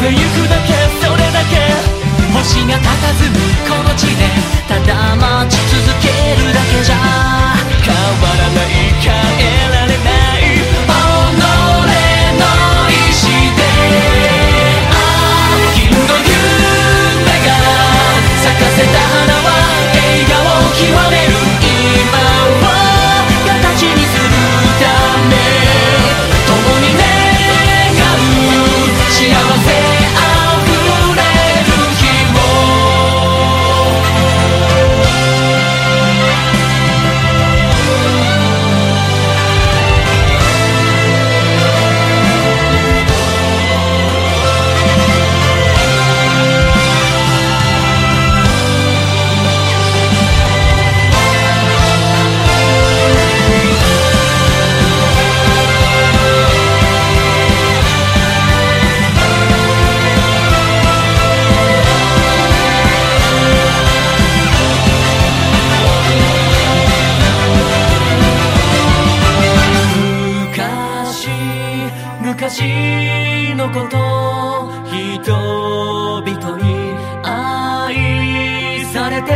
てゆくだけそれだけ星が佇むこの地でただ待ち続けるだけじゃ昔のこと人々に愛されて